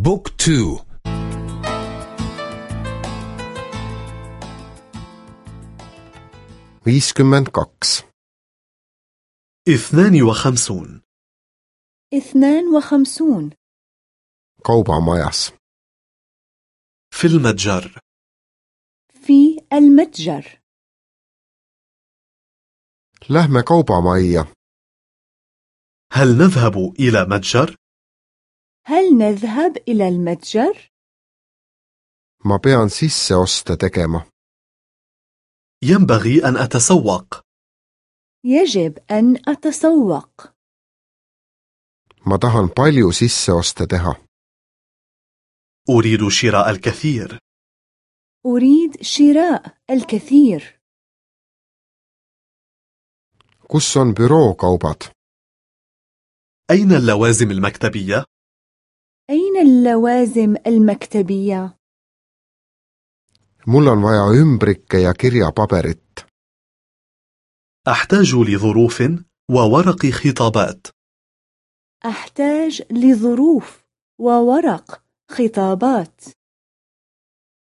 بوك تو. viiskümmend kaks اثنان وخمسون. اثنان وخمسون. kaubamajas في المتجر. في المتجر. Lähme kaubamajja هل نذهب إلى متجر؟ هل نذهب إلى المتجر؟ ma pean sisseoste tegema ينبغي أن أتسوق. يجب أن أتسوق. Ma tahan palju sisseoste teha. أريد شراء الكثير. أريد شراء الكثير. Kus on bürookaubad أين اللوازم المكتبية؟ أين اللوازم المكتبية؟ mul on vaja ümbrikke ja kirjapaberit. أحتاج لظروف وورق خطابات. أحتاج لظروف وورق خطابات.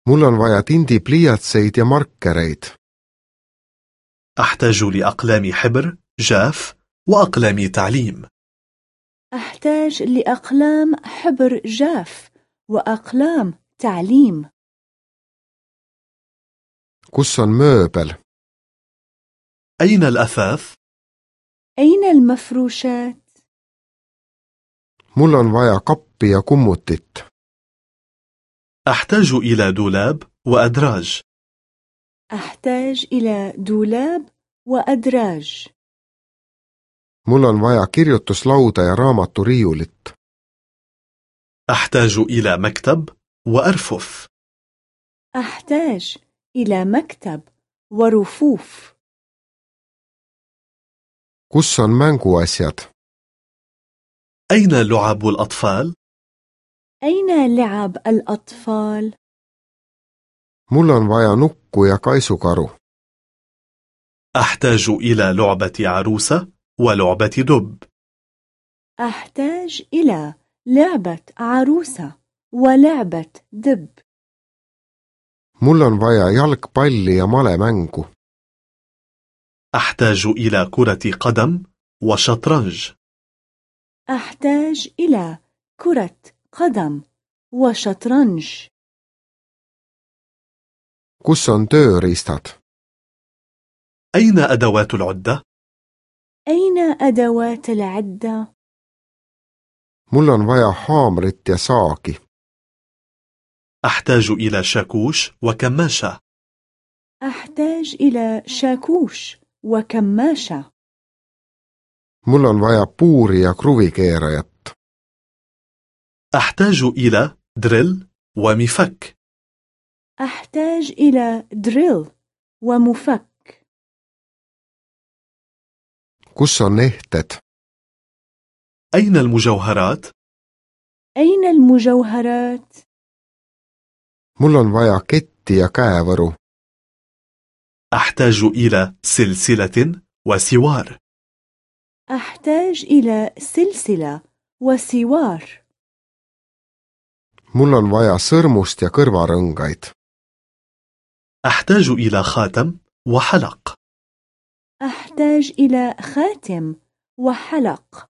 Mul on vaja tindipliiatseid ja markereid. أحتاج لأقلام حبر جاف وأقلام تعليم. أحتاج لأقلام حبر جاف وأقلام تعليم. Kus on mööbel? أين الأثاث؟ أين المفروشات؟ mul on vaja kappi ja kummutit. أحتاج إلى دولاب وأدراج. أحتاج إلى دولاب وأدراج. Mul on vaja kirjutuslauda ja raamaturiiulit أحتاج إلى مكتب وأرفف أحتاج إلى مكتب ورفوف kus on mänguasjad أين لعب الأطفال؟ أين لعب الأطفال؟ mul on vaja nukku ja kaisukaru أحتاج إلى لعبة عروسة ولعبة دب. أحتاج إلى لعبة عروسة ولعبة دب. Mul on vaja jalgpalli ja malemängu. أحتاج إلى كرة قدم وشطرنج. أحتاج إلى كرة قدم وشطرنج. Kus on tööriistad? أين أدوات العدة؟ أين أدوات العدة؟ mul on vaja haamrit ja saagi أحتاج إلى شاكوش وكماشة. أحتاج إلى شاكوش وكماشة. Mul on vaja puuri ja kruvikeerajat. أحتاج إلى دريل ومفك. أحتاج إلى دريل ومفك. Kus on ehted أين المجوهرات؟ أين المجوهرات؟ mul on vaja ketti ja käevõru أحتاج إلى سلسلة وسوار. أحتاج إلى سلسلة وسوار. Mul on vaja sõrmust ja kõrvarõngaid. أحتاج إلى خاتم وحلق. أحتاج إلى خاتم وحلق.